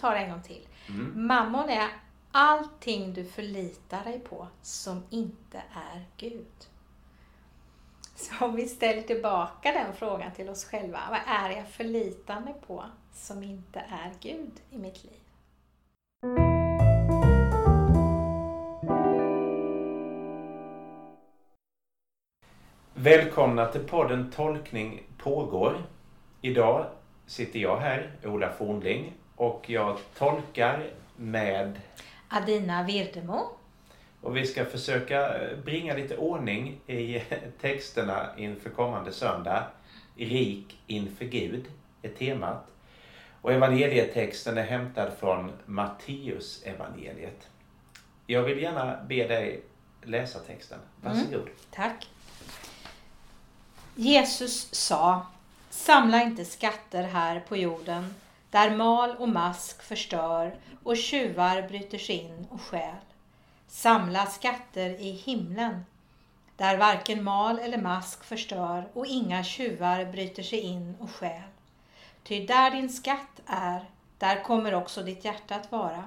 tar det en gång till. Mm. Mammon är allting du förlitar dig på som inte är Gud. Så om vi ställer tillbaka den frågan till oss själva. Vad är jag förlitar mig på som inte är Gud i mitt liv? Välkomna till podden Tolkning pågår. Idag sitter jag här, Ola Fornling, och jag tolkar med Adina Virdemo. och vi ska försöka bringa lite ordning i texterna inför kommande söndag. Rik inför Gud är temat. Och evangelietexten är hämtad från Matteus evangeliet. Jag vill gärna be dig läsa texten. Varsågod. Tack. Jesus sa, samla inte skatter här på jorden där mal och mask förstör och tjuvar bryter sig in och stjäl. Samla skatter i himlen där varken mal eller mask förstör och inga tjuvar bryter sig in och stjäl. Ty där din skatt är, där kommer också ditt hjärta att vara.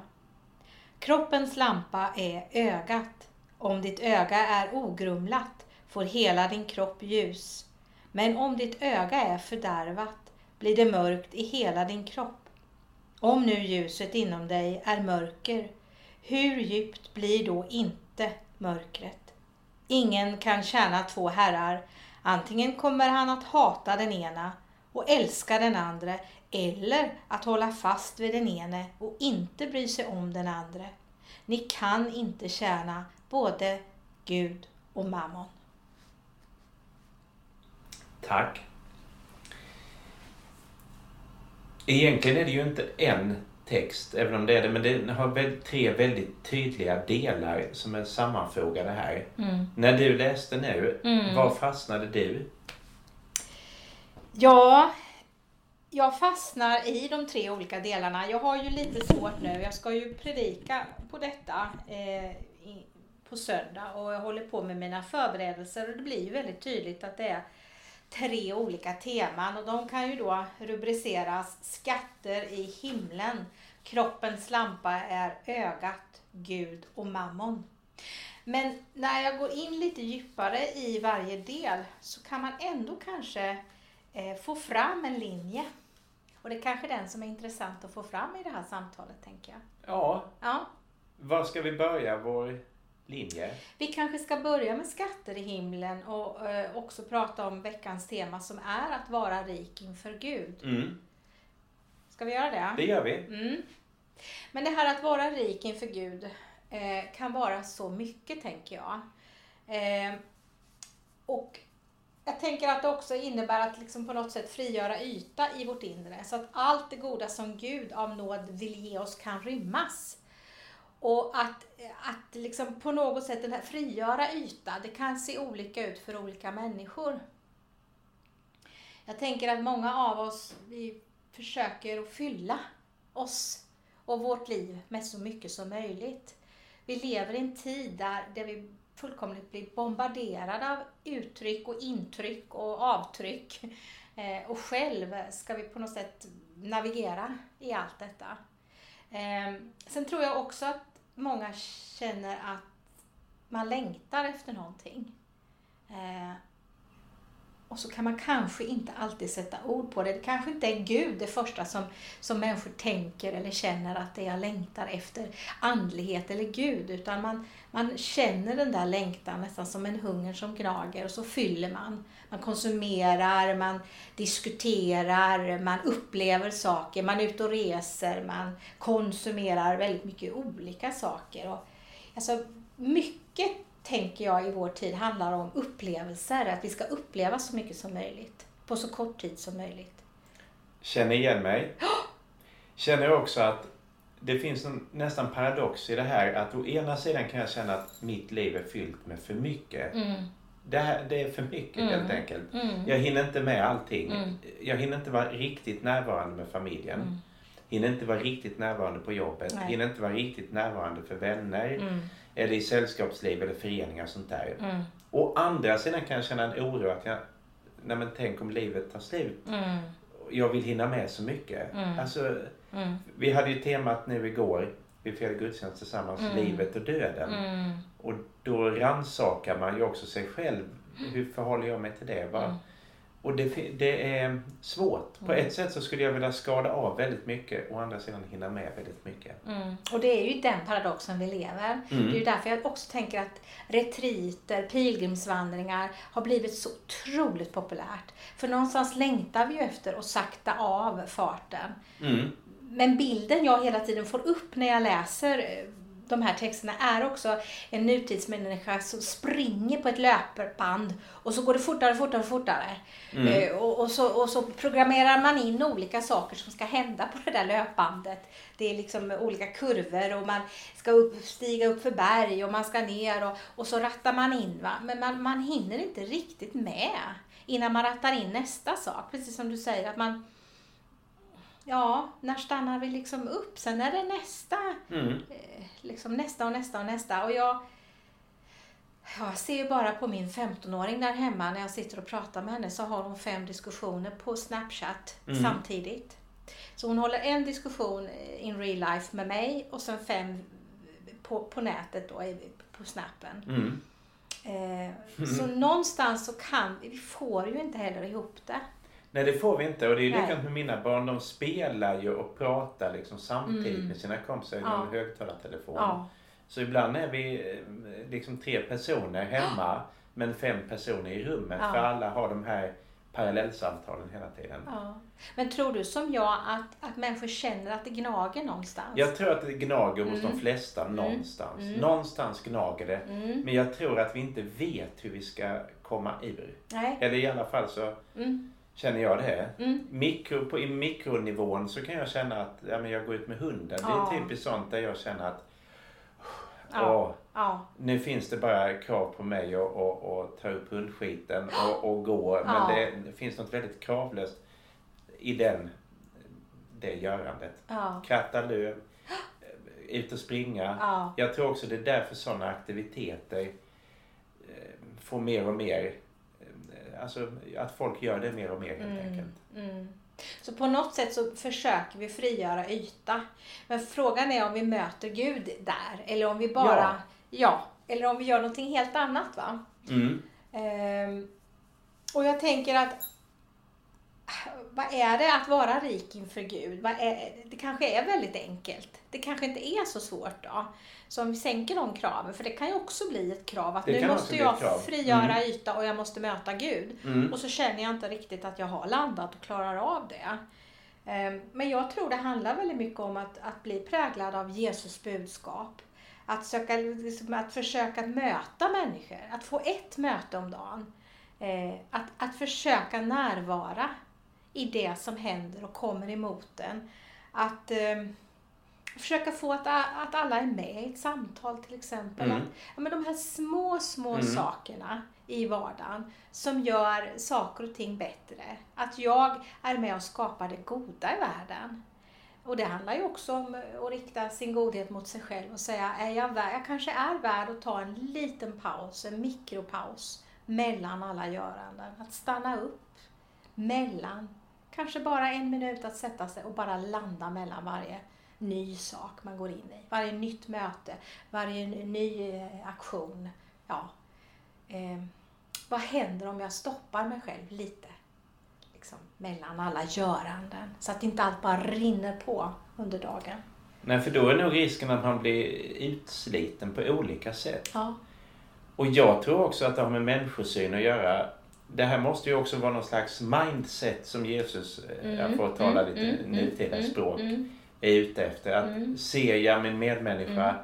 Kroppens lampa är ögat. Om ditt öga är ogrumlat får hela din kropp ljus. Men om ditt öga är fördärvat blir det mörkt i hela din kropp. Om nu ljuset inom dig är mörker, hur djupt blir då inte mörkret? Ingen kan tjäna två herrar. Antingen kommer han att hata den ena och älska den andra eller att hålla fast vid den ene och inte bry sig om den andra. Ni kan inte tjäna både Gud och mammon. Tack. Egentligen är det ju inte en text, även om det är det, men den har tre väldigt tydliga delar som är sammanfogade här. Mm. När du läste nu, Mm. var fastnade du? Ja, jag fastnar i de tre olika delarna. Jag har ju lite svårt nu. Jag ska ju predika på detta eh, på söndag och jag håller på med mina förberedelser och det blir ju väldigt tydligt att det är tre olika teman och de kan ju då rubriceras skatter i himlen, kroppens lampa är ögat, Gud och mammon. Men när jag går in lite djupare i varje del så kan man ändå kanske eh, få fram en linje. Och det är kanske den som är intressant att få fram i det här samtalet, tänker jag. Ja, Ja, var ska vi börja vår linje? vi kanske ska börja med skatter i himlen och eh, också prata om veckans tema som är att vara rik inför Gud. Mm, Ska vi göra det? det gör vi. Mm. Men det här att vara rik inför Gud eh, kan vara så mycket, tänker jag. Eh, och jag tänker att det också innebär att liksom på något sätt frigöra yta i vårt inre. Så att allt det goda som Gud av nåd vill ge oss kan rymmas. Och att, att liksom på något sätt den här frigöra yta, det kan se olika ut för olika människor. Jag tänker att många av oss, vi försöker att fylla oss och vårt liv med så mycket som möjligt. Vi lever i en tid där, där vi fullkomligt blir bombarderade av uttryck och intryck och avtryck. Eh, och själv ska vi på något sätt navigera i allt detta. Eh, sen tror jag också att många känner att man längtar efter någonting. Eh, och så kan man kanske inte alltid sätta ord på det. Det kanske inte är Gud det första som, som människor tänker eller känner att det jag längtar efter andlighet eller Gud. Utan man, man känner den där längtan nästan som en hunger som gnager och så fyller man. Man konsumerar, man diskuterar, man upplever saker, man är ute och reser, man konsumerar väldigt mycket olika saker. Och, alltså, mycket tänker jag i vår tid handlar om upplevelser, att vi ska uppleva så mycket som möjligt på så kort tid som möjligt. Känner igen mig. Känner också att det finns en nästan paradox i det här att å ena sidan kan jag känna att mitt liv är fyllt med för mycket. Mm. Det, här, det är för mycket Mm. helt enkelt. Mm. Jag hinner inte med allting. Mm. Jag hinner inte vara riktigt närvarande med familjen. Mm. Hinner inte vara riktigt närvarande på jobbet. Nej. Hinner inte vara riktigt närvarande för vänner. Mm. Eller i sällskapsliv eller föreningar och sånt där. Mm. Å andra sidan kan jag känna en oro att jag, nej men tänk om livet tar slut. Mm. jag vill hinna med så mycket. Alltså, Mm. vi hade ju temat nu igår, vi firade gudstjänst tillsammans, Mm. livet och döden. Mm. Och då rannsakar man ju också sig själv. Hur förhåller jag mig till det? Va? Mm. Och det, det är svårt. På Mm. ett sätt så skulle jag vilja skada av väldigt mycket och å andra sidan hinna med väldigt mycket. Mm. Och det är ju den paradoxen vi lever. Mm. Det är ju därför jag också tänker att retriter, pilgrimsvandringar har blivit så otroligt populärt. För någonstans längtar vi ju efter att sakta av farten. Men bilden jag hela tiden får upp när jag läser eh, de här texterna är också en nutidsmänniska som springer på ett löpband och så går det fortare, fortare, fortare. Mm. Eh, Och, och, så, och så programmerar man in olika saker som ska hända på det där löpbandet. Det är liksom olika kurvor och man ska upp, stiga upp för berg och man ska ner och, och så rattar man in. Va? Men man, man hinner inte riktigt med innan man rattar in nästa sak. Precis som du säger att man Ja, när stannar vi liksom upp? Sen är det nästa Mm. eh, liksom nästa och nästa och nästa. Och jag, ja, jag ser ju bara på min 15-åring där hemma när jag sitter och pratar med henne så har hon fem diskussioner på Snapchat Mm. samtidigt. Så hon håller en diskussion eh, in real life med mig och sen fem på, på nätet då, på snappen. Mm. Eh, Så någonstans så kan vi, vi får ju inte heller ihop det. Nej det får vi inte och det är ju likadant med mina barn. De spelar ju och pratar liksom samtidigt Mm. med sina kompisar i Ja. någon högtalartelefon. Ja. Så ibland är vi eh, liksom tre personer hemma men fem personer i rummet. Ja. För alla har de här parallellsamtalen hela tiden. Ja. Men tror du som jag att, att människor känner att det gnager någonstans? Jag tror att det gnager hos Mm. de flesta någonstans. Mm. Någonstans gnager det. Mm. Men jag tror att vi inte vet hur vi ska komma ur. Nej. Eller i alla fall så Mm. Känner jag det. Mm. Mikro, på, I mikronivån så kan jag känna att ja, men jag går ut med hunden. Ja. Det är typiskt sånt där jag känner att Ja. åh, Ja. nu finns det bara krav på mig att att- att ta upp hundskiten och, och gå. Men det, det finns något väldigt kravlöst i den, det görandet. Ja. Kratta löv, ut och springa. Ja. Jag tror också det är därför sådana aktiviteter eh, får mer och mer, eh, alltså att folk gör det mer och mer helt Mm. enkelt. Mm. Så på något sätt så försöker vi frigöra yta. Men frågan är om vi möter Gud där eller om vi bara, Ja. ja, eller om vi gör någonting helt annat va. Mm. Ehm, och jag tänker att vad är det att vara rik inför Gud? Det kanske är väldigt enkelt. Det kanske inte är så svårt då. Så om vi sänker de kraven, för det kan ju också bli ett krav att Det nu måste jag frigöra Mm. yta och jag måste möta Gud. Mm. Och så känner jag inte riktigt att jag har landat och klarar av det. Ehm, Men jag tror det handlar väldigt mycket om att, att bli präglad av Jesus budskap. Att, söka, liksom, att försöka möta människor, att få ett möte om dagen. Eh, Att, att försöka närvara i det som händer och kommer emot en. Att eh, försöka få att, att alla är med i ett samtal till exempel. Mm. Att, ja, men de här små, små Mm. sakerna i vardagen som gör saker och ting bättre. Att jag är med och skapar det goda i världen. Och det handlar ju också om att rikta sin godhet mot sig själv och säga, är jag, värd, jag kanske är värd att ta en liten paus, en mikropaus mellan alla göranden. Att stanna upp mellan, kanske bara en minut att sätta sig och bara landa mellan varje ny sak man går in i. Varje nytt möte, varje ny- eh, aktion. Ja. Eh, vad händer om jag stoppar mig själv lite? Liksom, mellan alla göranden. Så att inte allt bara rinner på under dagen. Nej, för då är nog risken att man blir utsliten på olika sätt. Ja. Och jag tror också att det har med människosyn att göra. Det här måste ju också vara någon slags mindset som Jesus, mm, jag får tala mm, lite mm, nutida mm, språk, mm, är ute efter. Att Mm. ser jag min medmänniska Mm.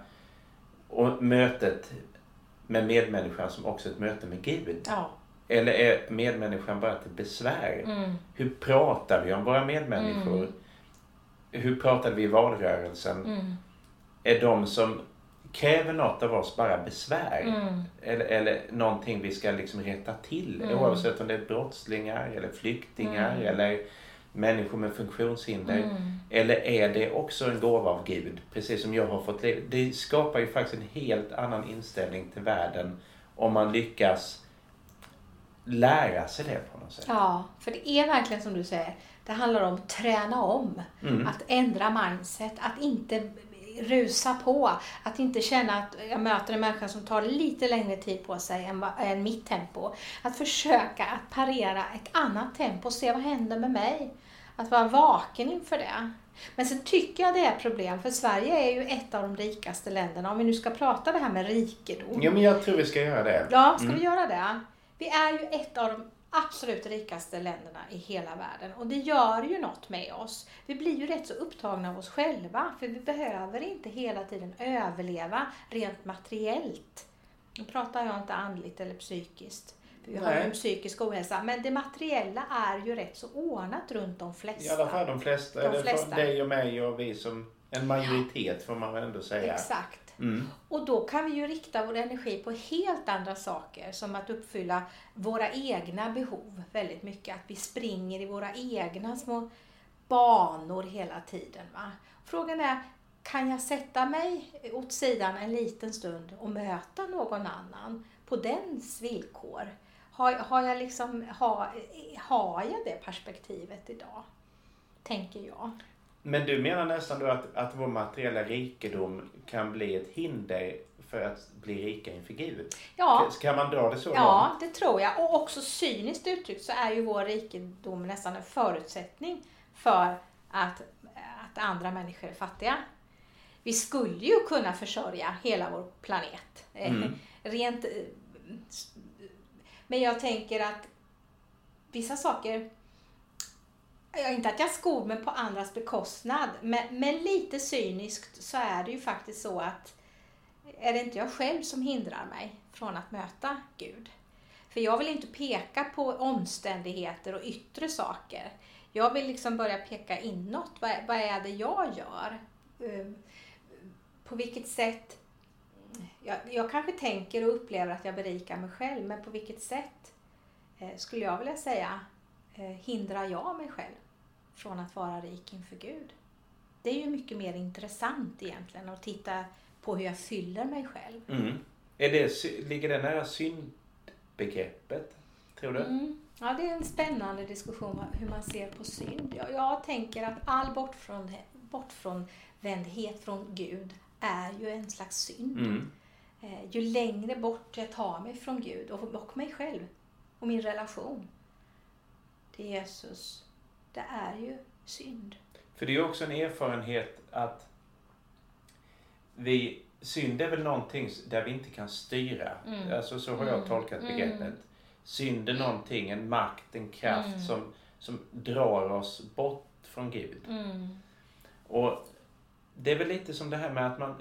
och mötet med medmänniskan som också ett möte med Gud. Ja. Eller är medmänniskan bara till besvär? Mm. Hur pratar vi om våra medmänniskor? Mm. Hur pratade vi i valrörelsen? Mm. Är de som kräver något av oss bara besvär? Mm. Eller, eller någonting vi ska liksom rätta till Mm. oavsett om det är brottslingar eller flyktingar Mm. eller människor med funktionshinder. Mm. Eller är det också en gåva av Gud? Precis som jag har fått leva. Det skapar ju faktiskt en helt annan inställning till världen om man lyckas lära sig det på något sätt. Ja, för det är verkligen som du säger. Det handlar om att träna om, Mm. att ändra mindset, att inte rusa på, att inte känna att jag möter en människa som tar lite längre tid på sig än, än mitt tempo. Att försöka att parera ett annat tempo och se vad händer med mig. Att vara vaken inför det. Men sen tycker jag det är problem, för Sverige är ju ett av de rikaste länderna. Om vi nu ska prata det här med rikedom. Ja, men jag tror vi ska göra det. Ja, ska Mm. vi göra det? Vi är ju ett av de absolut rikaste länderna i hela världen och det gör ju något med oss. Vi blir ju rätt så upptagna av oss själva för vi behöver inte hela tiden överleva rent materiellt. Nu pratar jag inte andligt eller psykiskt. För vi har ju en psykisk ohälsa. Men det materiella är ju rätt så ordnat runt de I flesta. alla fall de flesta. De flesta. Dig och mig och vi som en majoritet får man väl ändå säga. Exakt. Mm. Och då kan vi ju rikta vår energi på helt andra saker som att uppfylla våra egna behov väldigt mycket. Att vi springer i våra egna små banor hela tiden. Va? Frågan är, kan jag sätta mig åt sidan en liten stund och möta någon annan på dens villkor? Har, har, jag liksom, har, har jag det perspektivet idag? Tänker jag. Men du menar nästan då att, att vår materiella rikedom kan bli ett hinder för att bli rika inför Gud? Ja, Kan man dra det så Ja, det tror jag. Och också cyniskt uttryckt så är ju vår rikedom nästan en förutsättning för att, att andra människor är fattiga. Vi skulle ju kunna försörja hela vår planet. Eh, Mm. Rent... eh, Men jag tänker att vissa saker Ja, inte att jag skor mig på andras bekostnad, men, men lite cyniskt så är det ju faktiskt så att är det inte jag själv som hindrar mig från att möta Gud? För jag vill inte peka på omständigheter och yttre saker. Jag vill liksom börja peka inåt. Vad, vad är det jag gör? Ehm, på vilket sätt... Jag, jag kanske tänker och upplever att jag berikar mig själv, men på vilket sätt eh, skulle jag vilja säga eh, hindrar jag mig själv från att vara rik inför Gud? Det är ju mycket mer intressant egentligen att titta på hur jag fyller mig själv. Mm. Är det, ligger det nära syndbegreppet? Tror du? Mm. Ja, det är en spännande diskussion hur man ser på synd. Jag, jag tänker att all bortfrån, bortfrånvändhet från Gud är ju en slags synd. Mm. Eh, ju längre bort jag tar mig från Gud och, och mig själv och min relation till Jesus, det är ju synd. För det är ju också en erfarenhet att vi, synd är väl någonting där vi inte kan styra. Mm. Alltså så har jag Mm. tolkat Mm. begreppet. Synd är någonting, en makt, en kraft Mm. som, som drar oss bort från Gud. Mm. Och det är väl lite som det här med att man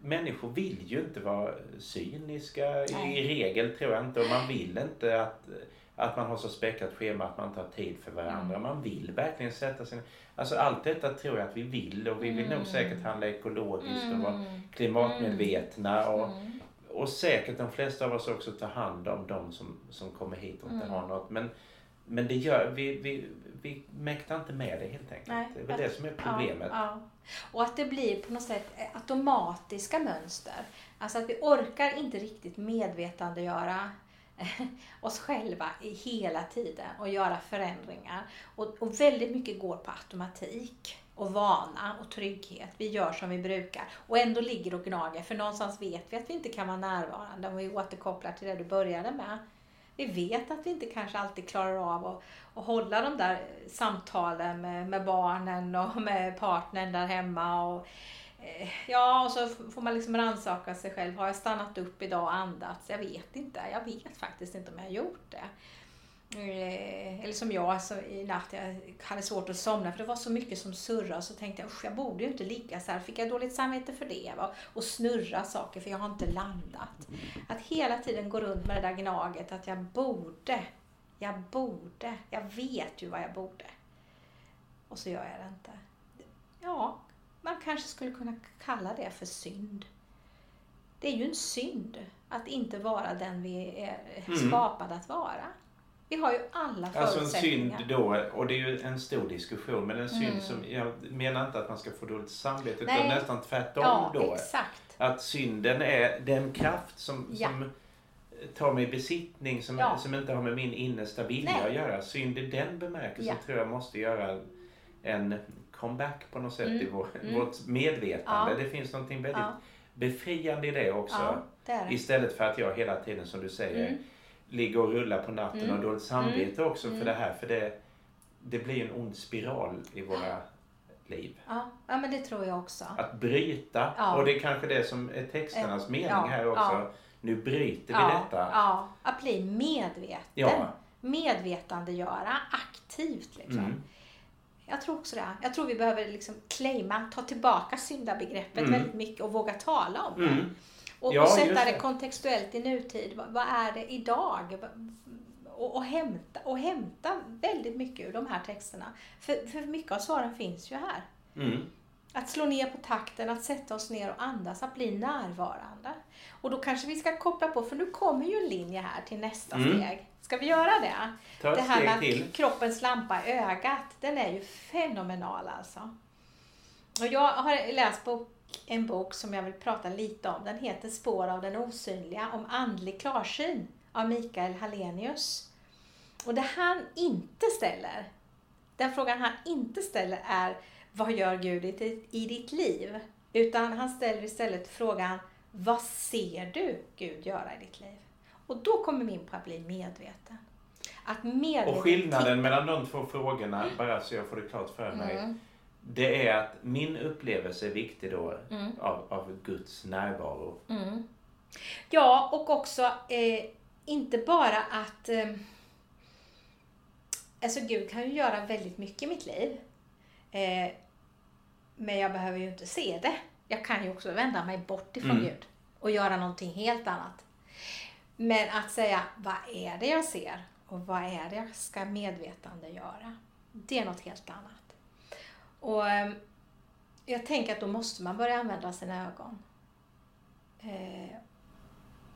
Människor vill ju inte vara cyniska i, Nej. i regel tror jag inte och man vill inte att, att man har så späckat schema att man inte har tid för varandra. Mm. Man vill verkligen sätta sin... Alltså allt detta tror jag att vi vill och vi vill Mm. nog säkert handla ekologiskt och vara Mm. klimatmedvetna och, Mm. och säkert de flesta av oss också ta hand om de som, som kommer hit och inte Mm. har något. Men, men det gör, vi, vi, vi mäktar inte med det helt enkelt. Nej. Det är väl det som är problemet. Ja, ja. Och att det blir på något sätt automatiska mönster. Alltså att vi orkar inte riktigt medvetandegöra oss själva hela tiden och göra förändringar. Och, och väldigt mycket går på automatik och vana och trygghet. Vi gör som vi brukar och ändå ligger och gnager för någonstans vet vi att vi inte kan vara närvarande om vi återkopplar till det du började med. Vi vet att vi inte kanske alltid klarar av att, att hålla de där samtalen med, med barnen och med partnern där hemma. Och, Eh, ja, och så får man liksom rannsaka sig själv. Har jag stannat upp idag och andats? Jag vet inte. Jag vet faktiskt inte om jag har gjort det. Eh, eller som jag alltså, i natt, jag hade svårt att somna för det var så mycket som surrade. Så tänkte jag, usch jag borde ju inte ligga så här. Fick jag dåligt samvete för det? Va? Och snurra saker för jag har inte landat. Att hela tiden gå runt med det där gnaget att jag borde, jag borde, jag vet ju vad jag borde. Och så gör jag det inte. Ja, man kanske skulle kunna kalla det för synd. Det är ju en synd att inte vara den vi är Mm. skapade att vara. Vi har ju alla Alltså en förutsättningar. synd då, och det är ju en stor diskussion, men en synd Mm. som, jag menar inte att man ska få dåligt samvete, utan nästan tvärtom ja, då. exakt. Att synden är den kraft som, Ja. som tar mig besittning som, Ja. som inte har med min innersta vilja Nej. att göra. Synd i den bemärkelsen tror jag måste göra en comeback på något sätt Mm. i vår, Mm. vårt medvetande. Ja. Det finns någonting väldigt Ja, befriande i det också. ja, det det. Istället för att jag hela tiden som du säger Mm. ligger och rullar på natten Mm. och dåligt samvete också Mm. för det här. För det, det blir en ond spiral i våra liv. Ja, ja, men det tror jag också. Att bryta. Ja. Och det är kanske det som är texternas Eh, mening ja, här också. ja. Nu bryter vi detta. ja, att bli medveten. Ja. Medvetandegöra aktivt. Liksom. Mm. Jag tror också det. Jag tror vi behöver liksom claima, ta tillbaka syndabegreppet Mm. väldigt mycket och våga tala om det. Mm. Och, Ja, och sätta det. det. kontextuellt i nutid. Vad, vad är det idag? Och, och, hämta, och hämta väldigt mycket ur de här texterna. För, för mycket av svaren finns ju här. Mm. Att slå ner på takten, att sätta oss ner och andas, att bli närvarande. Och då kanske vi ska koppla på, för nu kommer ju en linje här till nästa Mm. steg. Ska vi göra det? Ta ett det här med till. kroppens lampa i ögat, den är ju fenomenal alltså. Och jag har läst bok, en bok som jag vill prata lite om. Den heter Spår av den osynliga, om andlig klarsyn av Mikael Hallenius. Och det han inte ställer, den frågan han inte ställer är vad gör Gud i, ditt- i ditt liv? Utan han ställer istället frågan vad ser du Gud göra i ditt liv? Och då kommer vi in på att bli medveten. Att medvetet Och skillnaden mellan de två frågorna, bara så jag får det klart för mig. Mm. Det är att min upplevelse är viktig då Mm. av, av Guds närvaro. Mm. Ja, och också eh, inte bara att... Eh, alltså Gud kan ju göra väldigt mycket i mitt liv. Eh, men jag behöver ju inte se det. Jag kan ju också vända mig bort ifrån Mm. Gud och göra någonting helt annat. Men att säga, vad är det jag ser? Och vad är det jag ska medvetande göra? Det är något helt annat. Och eh, jag tänker att då måste man börja använda sina ögon.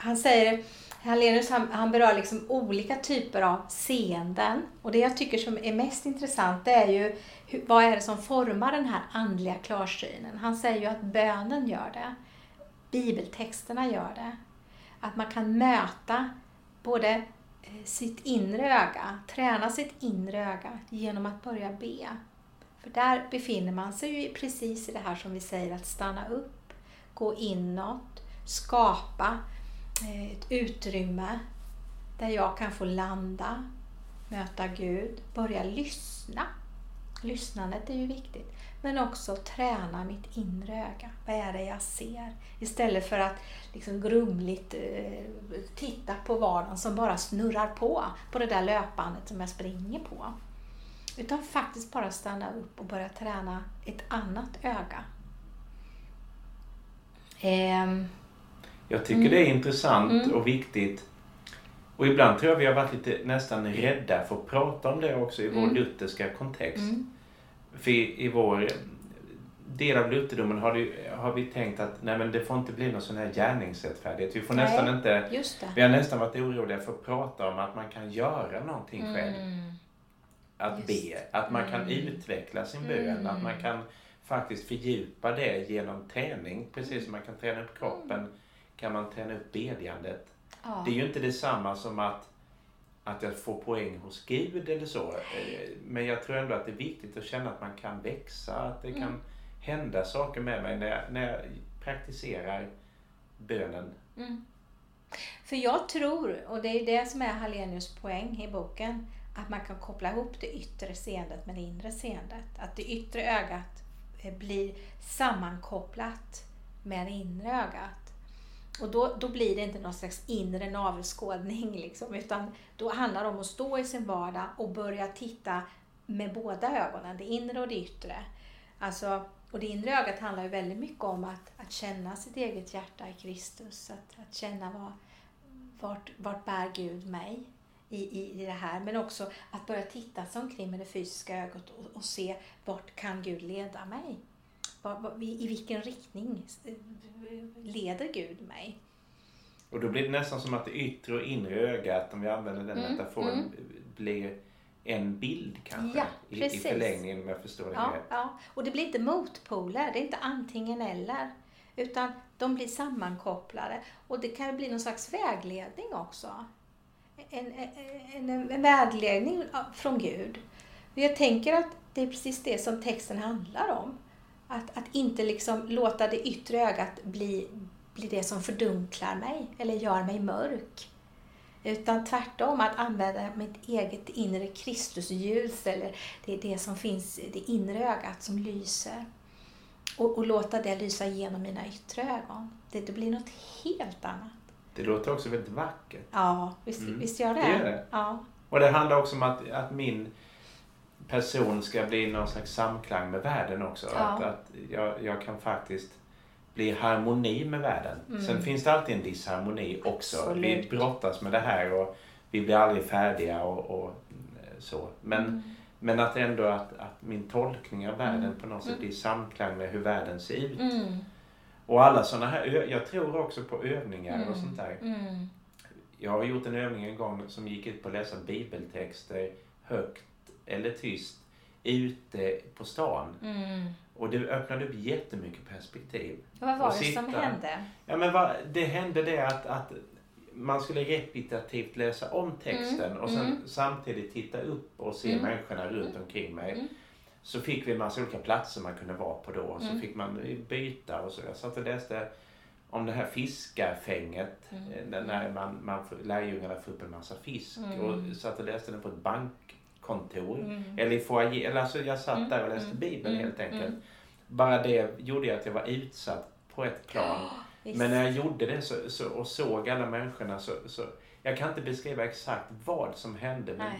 Han säger, Hallenius han, han berör liksom olika typer av seenden. Och det jag tycker som är mest intressant det är ju hur, vad är det som formar den här andliga klarsynen. Han säger ju att bönen gör det. Bibeltexterna gör det. Att man kan möta både eh, sitt inre öga, träna sitt inre öga genom att börja be. För där befinner man sig ju precis i det här som vi säger att stanna upp, gå inåt, skapa Eh, ett utrymme där jag kan få landa, möta Gud, börja lyssna. Lyssnandet är ju viktigt. Men också träna mitt inre öga. Vad är det jag ser? Istället för att liksom grumligt eh, titta på vardagen som bara snurrar på, på det där löpbandet som jag springer på. Utan faktiskt bara stanna upp och börja träna ett annat öga. Ehm, jag tycker Mm. det är intressant Mm. och viktigt. Och ibland tror jag vi har varit lite nästan rädda för att prata om det också i vår Mm. lutherska kontext. mm, För i, i vår del av lutherdomen har, det, har vi tänkt att nej men det får inte bli någon sån här gärningsrättfärdighet. Vi får Nej. nästan inte vi har nästan varit oroliga för att prata om att man kan göra någonting själv. Mm, Att Just. be, att man kan Mm. utveckla sin bön, Mm. att man kan faktiskt fördjupa det genom träning. Precis som man kan träna upp kroppen kan man träna upp bedjandet. ja. Det är ju inte detsamma som att, att jag får poäng hos Gud eller så. Men jag tror ändå att det är viktigt att känna att man kan växa, att det kan Mm. hända saker med mig när jag, när jag praktiserar bönen. Mm. För jag tror, och det är det som är Hallenius poäng i boken, att man kan koppla ihop det yttre seendet med det inre seendet. Att det yttre ögat blir sammankopplat med det inre ögat. Och då, då blir det inte någon slags inre navelskådning, liksom, utan då handlar det om att stå i sin vardag och börja titta med båda ögonen, det inre och det yttre. Alltså, och det inre ögat handlar ju väldigt mycket om att, att känna sitt eget hjärta i Kristus, att, att känna vad, vart, vart bär Gud mig i, i, i det här. Men också att börja titta sig omkring med det fysiska ögat och, och se vart kan Gud leda mig? I vilken riktning leder Gud mig? Och då blir det nästan som att det yttre och inre ögat, om vi använder den Mm, metaforen, mm. blir en bild kanske. Ja, i, I precis. förlängningen om jag förstår det Ja, rätt. ja. Och det blir inte motpoler, det är inte antingen eller. Utan de blir sammankopplade och det kan bli någon slags vägledning också. En, en, en, en vägledning från Gud. Jag tänker att det är precis det som texten handlar om. Att, att inte liksom låta det yttre ögat bli, bli det som fördunklar mig eller gör mig mörk. Utan tvärtom att använda mitt eget inre Kristusljus eller det det som finns det inre ögat som lyser. Och, och låta det lysa igenom mina yttre ögon. Det, det blir något helt annat. Det låter också väldigt vackert. Ja, visst, mm. visst gör det. Det gör det. Ja. Och det handlar också om att, att min person ska bli någon slags samklang med världen också. Ja. Att, att jag, jag kan faktiskt bli i harmoni med världen. Mm. Sen finns det alltid en disharmoni också. Absolut. Vi brottas med det här och vi blir aldrig färdiga och, och så. Men, mm. men att ändå att, att min tolkning av världen mm. på något sätt mm. blir i samklang med hur världen ser ut. Mm. Och alla sådana här, jag tror också på övningar och mm. sånt där. Jag har gjort en övning en gång som gick ut på att läsa bibeltexter högt eller tyst ute på stan. Mm. Och det öppnade upp jättemycket perspektiv. Och vad var det sitta, som hände? Ja, men vad, det hände det att, att man skulle repetitivt läsa om texten mm. och sen mm. samtidigt titta upp och se mm. människorna runt omkring mig. Mm. Så fick vi en massa olika platser man kunde vara på då. Så mm. fick man byta och så. Jag satt och läste om det här fiskarfänget. Mm. Eh, när man, man, lärjungarna får upp en massa fisk. Mm. Och satt och läste den på ett bank kontor. Mm. Eller i foajé. Eller alltså jag satt mm. där och läste mm. Bibeln helt mm. enkelt. Bara det gjorde att jag var utsatt på ett plan. Oh, men när jag gjorde det så, så, och såg alla människorna så, så jag kan inte beskriva exakt vad som hände men,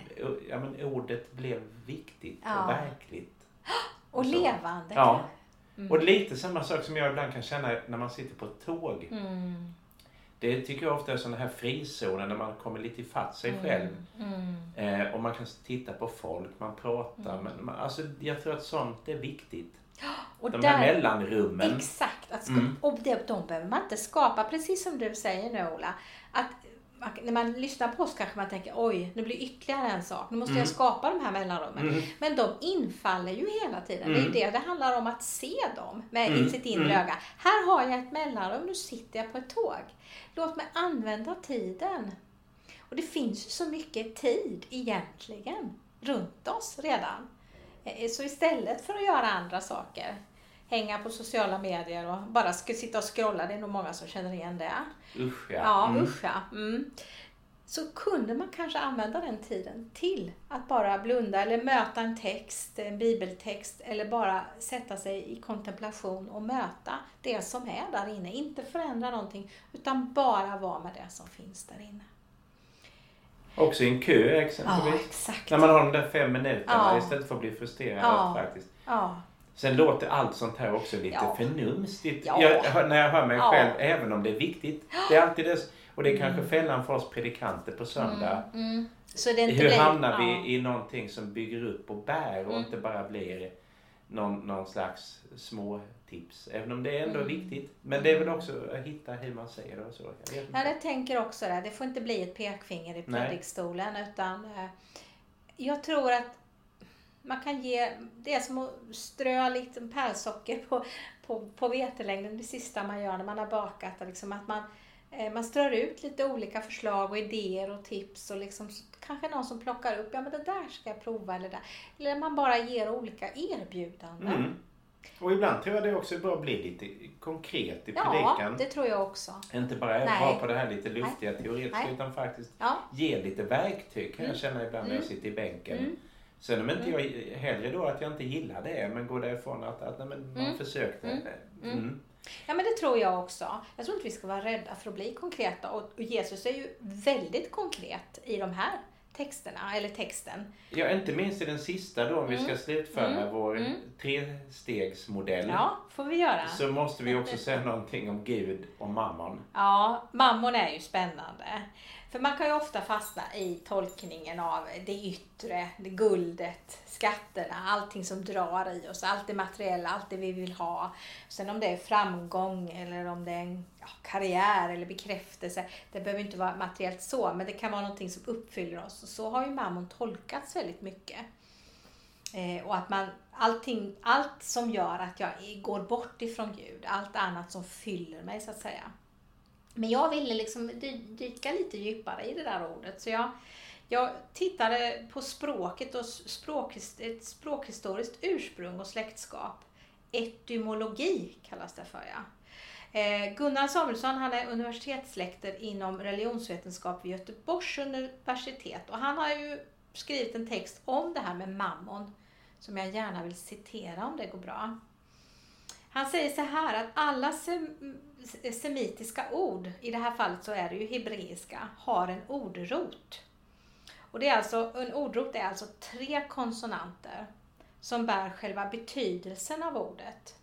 ja, men ordet blev viktigt ja. och verkligt. Och så. levande. Ja. Mm. Och lite samma sak som jag ibland kan känna när man sitter på ett tåg. Mm. Det tycker jag ofta är sådana här frizoner när man kommer lite ifatt sig mm. själv. Mm. Eh, och man kan titta på folk, man pratar. Mm. Men man, alltså, jag tror att sånt är viktigt. Och de där, här mellanrummen. Exakt. Att mm. Och det, de behöver man inte skapa, precis som du säger nu Ola. Att när man lyssnar på oss kanske man tänker oj, nu blir ytterligare en sak. Nu måste mm. jag skapa de här mellanrummen. Mm. Men de infaller ju hela tiden. Mm. Det är mm. det det handlar om att se dem med mm. sitt inre mm. öga. Här har jag ett mellanrum, nu sitter jag på ett tåg. Låt mig använda tiden. Och det finns ju så mycket tid egentligen runt oss redan. Eh, så istället för att göra andra saker hänga på sociala medier och bara sitta och scrolla. Det är nog många som känner igen det. Usch ja. Ja, mm. usch ja. Mm. Så kunde man kanske använda den tiden till att bara blunda eller möta en text, en bibeltext eller bara sätta sig i kontemplation och möta det som är där inne. Inte förändra någonting utan bara vara med det som finns där inne. Också i en kö exempelvis. Ja, exakt. När man har de där fem minuterna ja. istället för att bli frustrerad ja. faktiskt. Ja. Sen låter allt sånt här också lite ja. förnumstigt. Ja. Jag, när jag hör mig ja. själv, även om det är viktigt. Det är alltid det, och det är kanske mm. fällan för oss predikanter på söndag. Mm. Mm. Så det Hur blir, hamnar vi i någonting som bygger upp och bär och mm. inte bara blir någon, någon slags små tips. Även om det ändå är mm. viktigt. Men det är väl också att hitta hur man säger det och så. Jag, ja, jag tänker också det. Det får inte bli ett pekfinger i predikstolen utan eh, jag tror att man kan ge, det är som att strö lite pärlsocker på, på, på vetelängden, det sista man gör när man har bakat. Liksom att man, eh, man strör ut lite olika förslag och idéer och tips och liksom, kanske någon som plockar upp, ja men det där ska jag prova eller där. Eller man bara ger olika erbjudanden. Mm. Och ibland tror jag det också är bra att bli lite konkret i predikan. Ja, det tror jag också. Inte bara vara på det här lite luftiga teoretiska utan faktiskt ja. ge lite verktyg kan mm. jag känna ibland när jag mm. sitter i bänken. Mm. Sen om inte mm. jag hellre då att jag inte gillar det men går därifrån att, att nej, men man mm. försökte. Mm. mm. mm. Ja men det tror jag också. Jag tror inte vi ska vara rädda för att bli konkreta och Jesus är ju väldigt konkret i de här texterna, eller texten. Ja, inte minst i den sista då, om vi ska slutföra mm. vår mm. trestegsmodell. Ja, får vi göra. Så måste vi också säga någonting om Gud och mammon. Ja, mammon är ju spännande. För man kan ju ofta fastna i tolkningen av det yttre, det guldet, skatterna, allting som drar i oss, allt det materiella, allt det vi vill ha. Sen om det är framgång eller om det är en ja, karriär eller bekräftelse, det behöver inte vara materiellt så, men det kan vara någonting som uppfyller oss. Och så har ju mammon tolkats väldigt mycket. Eh, och att man allting, allt som gör att jag går bort ifrån Gud, allt annat som fyller mig så att säga. Men jag ville liksom dyka lite djupare i det där ordet. Så jag, jag tittade på språket och språk, ett språkhistoriskt ursprung och släktskap. Etymologi kallas det för ja. Eh, Gunnar Samuelsson han är universitetslektor inom religionsvetenskap vid Göteborgs universitet och han har ju skrivit en text om det här med mammon som jag gärna vill citera om det går bra. Han säger så här att alla sem semitiska ord, i det här fallet så är det ju hebreiska, har en ordrot. Och det är alltså, en ordrot är alltså tre konsonanter som bär själva betydelsen av ordet.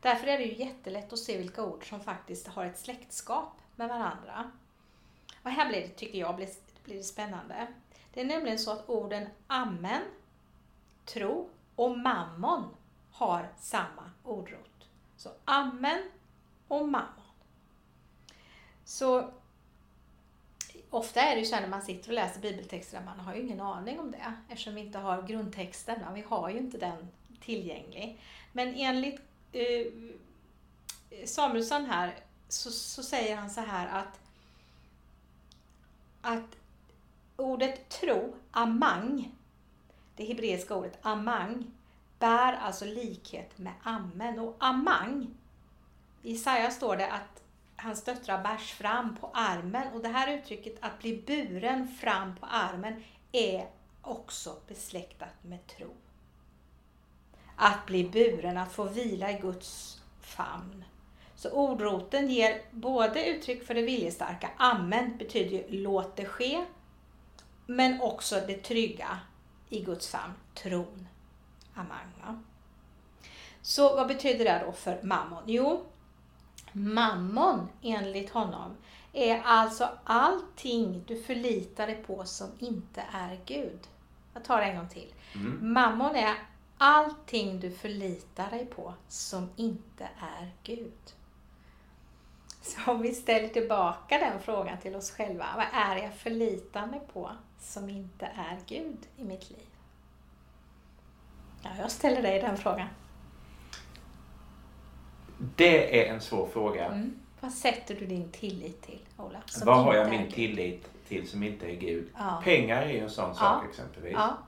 Därför är det ju jättelätt att se vilka ord som faktiskt har ett släktskap med varandra. Och här blir det, tycker jag, blir, blir det spännande. Det är nämligen så att orden amen, tro och mammon har samma ordrot. Så amen och mammon. Så ofta är det ju så här när man sitter och läser bibeltexter att man har ju ingen aning om det eftersom vi inte har grundtexten. Vi har ju inte den tillgänglig. Men enligt eh, Samuelsson här så, så säger han så här att, att ordet tro, amang, det hebreiska ordet amang, bär alltså likhet med amen. Och amang, i Isaiah står det att hans döttrar bärs fram på armen och det här uttrycket att bli buren fram på armen är också besläktat med tro. Att bli buren, att få vila i Guds famn. Så ordroten ger både uttryck för det viljestarka, amen betyder ju låt det ske, men också det trygga i Guds famn, tron. Amen. Så vad betyder det då för mammon? Jo, mammon enligt honom är alltså allting du förlitar dig på som inte är Gud. Jag tar det en gång till. Mm. Mammon är allting du förlitar dig på som inte är Gud. Så om vi ställer tillbaka den frågan till oss själva. Vad är det jag förlitar mig på som inte är Gud i mitt liv? Ja, jag ställer dig den frågan. Det är en svår fråga. Mm. Vad sätter du din tillit till, Ola? Vad har jag min tillit till som inte är Gud? Ja. Pengar är ju en sån sak exempelvis. Ja.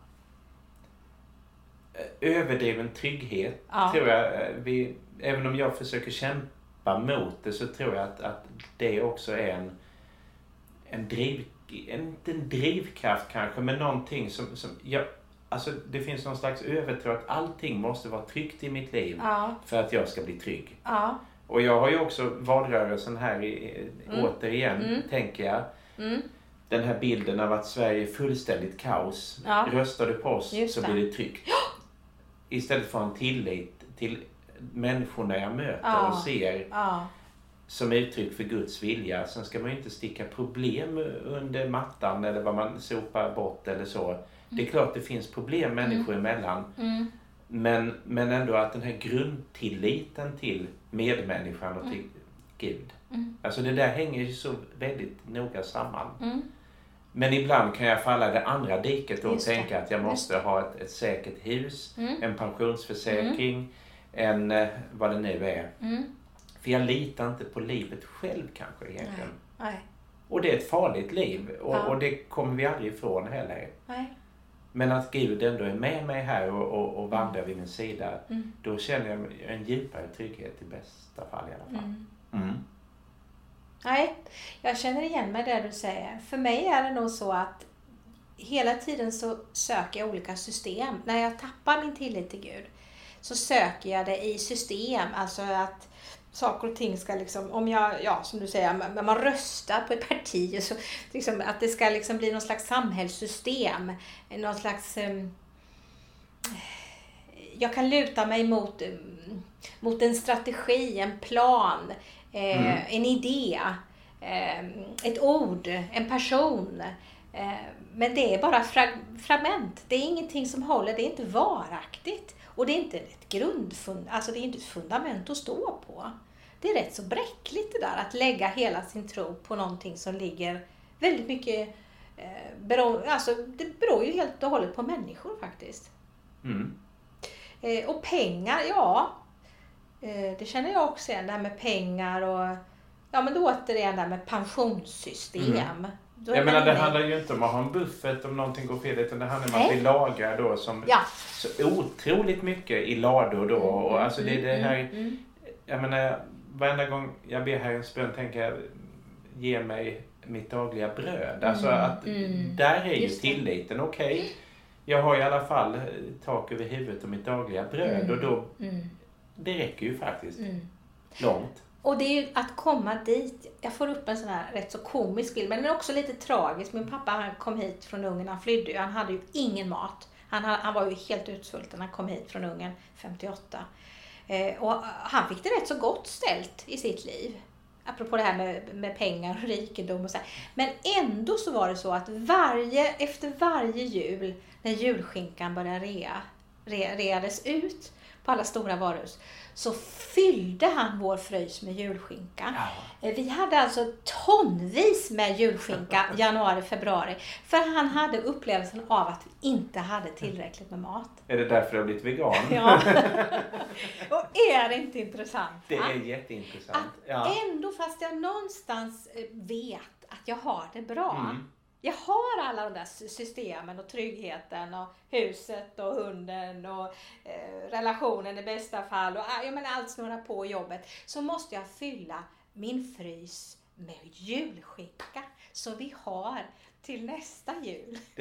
Eh, överdriven trygghet tror jag, eh, vi, även om jag försöker kämpa mot det så tror jag att, att det också är en, en driv, inte en drivkraft kanske, men någonting som, som jag, Alltså det finns någon slags övertro att allting måste vara tryggt i mitt liv ja. för att jag ska bli trygg. Ja. Och jag har ju också valrörelsen här i, mm. återigen, mm. tänker jag. Mm. Den här bilden av att Sverige är fullständigt kaos. Ja. Röstar du på oss Just så det. blir det tryggt. Istället för en tillit till människorna jag möter ja. och ser som uttryck för Guds vilja. Sen ska man ju inte sticka problem under mattan eller vad man sopar bort eller så. Det är klart det finns problem människor mm. emellan. Mm. Men, men ändå att den här grundtilliten till medmänniskan och till mm. Gud. Mm. Alltså det där hänger ju så väldigt noga samman. Mm. Men ibland kan jag falla i det andra diket och tänka att jag måste ha ett, ett säkert hus, mm. en pensionsförsäkring, en eh, vad det nu är. För jag litar inte på livet själv kanske egentligen. Nej. Nej. Och det är ett farligt liv och, ja. och det kommer vi aldrig ifrån heller. Nej. Men att Gud ändå är med mig här och, och, och vandrar vid min sida. Mm. Då känner jag en djupare trygghet i bästa fall i alla fall. Mm. Mm. Nej, jag känner igen mig där du säger. För mig är det nog så att hela tiden så söker jag olika system. När jag tappar min tillit till Gud så söker jag det i system. Alltså att saker och ting ska liksom, om jag, ja som du säger, man, man röstar på ett parti så liksom, att det ska liksom bli någon slags samhällssystem. Någon slags um, jag kan luta mig mot, mot en strategi, en plan, eh, mm. en idé, eh, ett ord, en person. Eh, men det är bara frag fragment. Det är ingenting som håller, det är inte varaktigt. Och det är inte ett grundfund, alltså det är inte ett fundament att stå på. Det är rätt så bräckligt det där att lägga hela sin tro på någonting som ligger väldigt mycket eh, beror, alltså det beror ju helt och hållet på människor faktiskt. Mm. Eh, och pengar, ja. Eh, det känner jag också igen, det här med pengar och ja men då återigen det här med pensionssystem. Mm. Jag menar det handlar ju inte om att ha en buffert om någonting går fel utan det handlar om att vi lagrar då som ja. så otroligt mycket i lador då. Och mm, alltså det, det mm, här, mm. Jag menar varenda gång jag ber Herrens bön tänker jag ge mig mitt dagliga bröd. Alltså att där är ju tilliten okej. Okay, jag har i alla fall tak över huvudet och mitt dagliga bröd och då det räcker ju faktiskt långt. Och det är ju att komma dit. Jag får upp en sån här rätt så komisk bild, men den är också lite tragisk. Min pappa han kom hit från Ungern, han flydde ju, han hade ju ingen mat. Han, han var ju helt utsvulten, han kom hit från Ungern 58. Eh, och han fick det rätt så gott ställt i sitt liv. Apropå det här med, med pengar och rikedom och så. Här. Men ändå så var det så att varje, efter varje jul, när julskinkan började rea, re, reades ut på alla stora varuhus, så fyllde han vår frys med julskinka. Ja. Eh, vi hade alltså tonvis med julskinka januari, februari. För han hade upplevelsen av att vi inte hade tillräckligt med mat. Är det därför du har blivit vegan? ja. Och är det inte intressant? Det är jätteintressant. Att ja. ändå, fast jag någonstans eh, vet att jag har det bra. Mm jag har alla de där systemen och tryggheten och huset och hunden och eh, relationen i bästa fall och ah, ja, men allt snurrar på jobbet. Så måste jag fylla min frys med julskinka så vi har till nästa jul.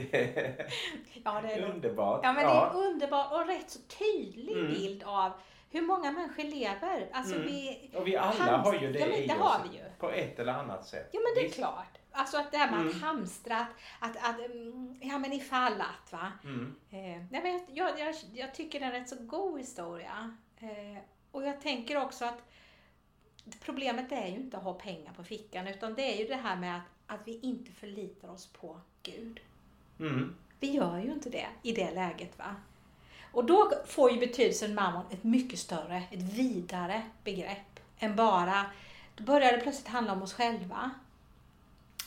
ja, det är underbart. Ja, men det är underbart och rätt så tydlig mm. bild av hur många människor lever. Alltså mm. vi, och vi alla har ju det, ja, men det har vi ju. på ett eller annat sätt. Ja men det är Visst. klart. Alltså att det här med mm. att hamstra, att, att, mm, ja men ifall att va. Mm. Eh, jag, vet, jag, jag, jag, tycker det är en rätt så god historia. Eh, och jag tänker också att problemet är ju inte att ha pengar på fickan utan det är ju det här med att, att vi inte förlitar oss på Gud. Mm. Vi gör ju inte det i det läget va. Och då får ju betydelsen mammon ett mycket större, ett vidare begrepp än bara, då börjar det plötsligt handla om oss själva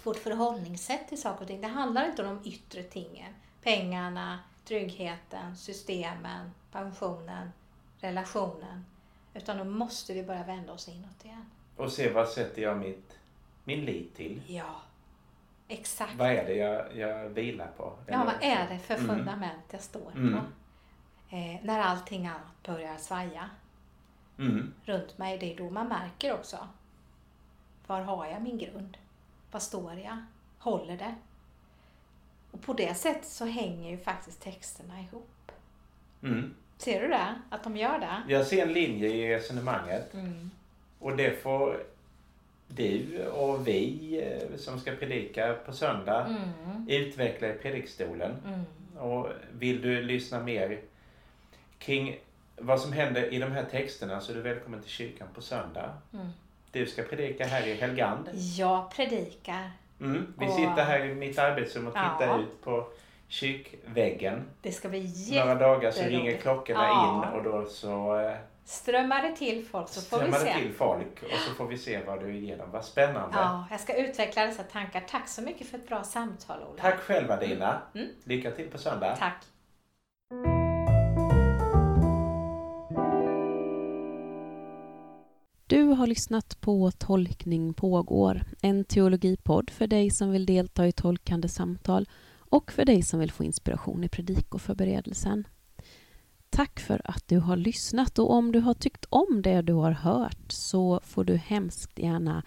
vårt förhållningssätt till saker och ting. Det handlar inte om de yttre tingen. Pengarna, tryggheten, systemen, pensionen, relationen. Utan då måste vi börja vända oss inåt igen. Och se vad sätter jag mitt, min lit till? Ja, exakt. Vad är det jag, jag vilar på? Eller? Ja, vad är det för mm. fundament jag står mm. på? Eh, när allting annat börjar svaja mm. runt mig. Det är då man märker också. Var har jag min grund? Vad står jag? Håller det? Och på det sättet så hänger ju faktiskt texterna ihop. Mm. Ser du det? Att de gör det? Jag ser en linje i resonemanget. Mm. Och det får du och vi eh, som ska predika på söndag mm. utveckla i predikstolen. Mm. Och vill du lyssna mer kring vad som händer i de här texterna så är du välkommen till kyrkan på söndag. Du ska predika här i Helgand. Jag predikar. Mm, vi och... sitter här i mitt arbetsrum och tittar ja. ut på kyrkväggen. Det ska bli Några dagar så ringer klockorna ja. in och då så eh, Strömmar det till folk så får vi se. det till folk och så får vi se vad du ger dem. Vad spännande. Ja, jag ska utveckla dessa tankar. Tack så mycket för ett bra samtal Ola. Tack själva Dina. Mm. mm. Lycka till på söndag. Tack. Har lyssnat på Tolkning pågår, en teologipodd för dig som vill delta i tolkande samtal och för dig som vill få inspiration i predikoförberedelsen. Tack för att du har lyssnat och om du har tyckt om det du har hört så får du hemskt gärna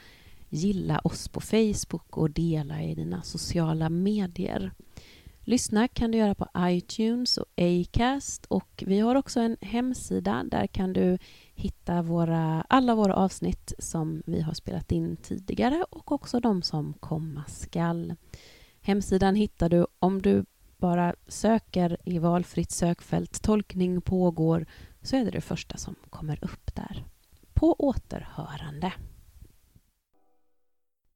gilla oss på Facebook och dela i dina sociala medier. Lyssna kan du göra på iTunes och Acast och vi har också en hemsida. Där kan du hitta våra, alla våra avsnitt som vi har spelat in tidigare och också de som komma skall. Hemsidan hittar du om du bara söker i valfritt sökfält tolkning pågår så är det det första som kommer upp där. På återhörande.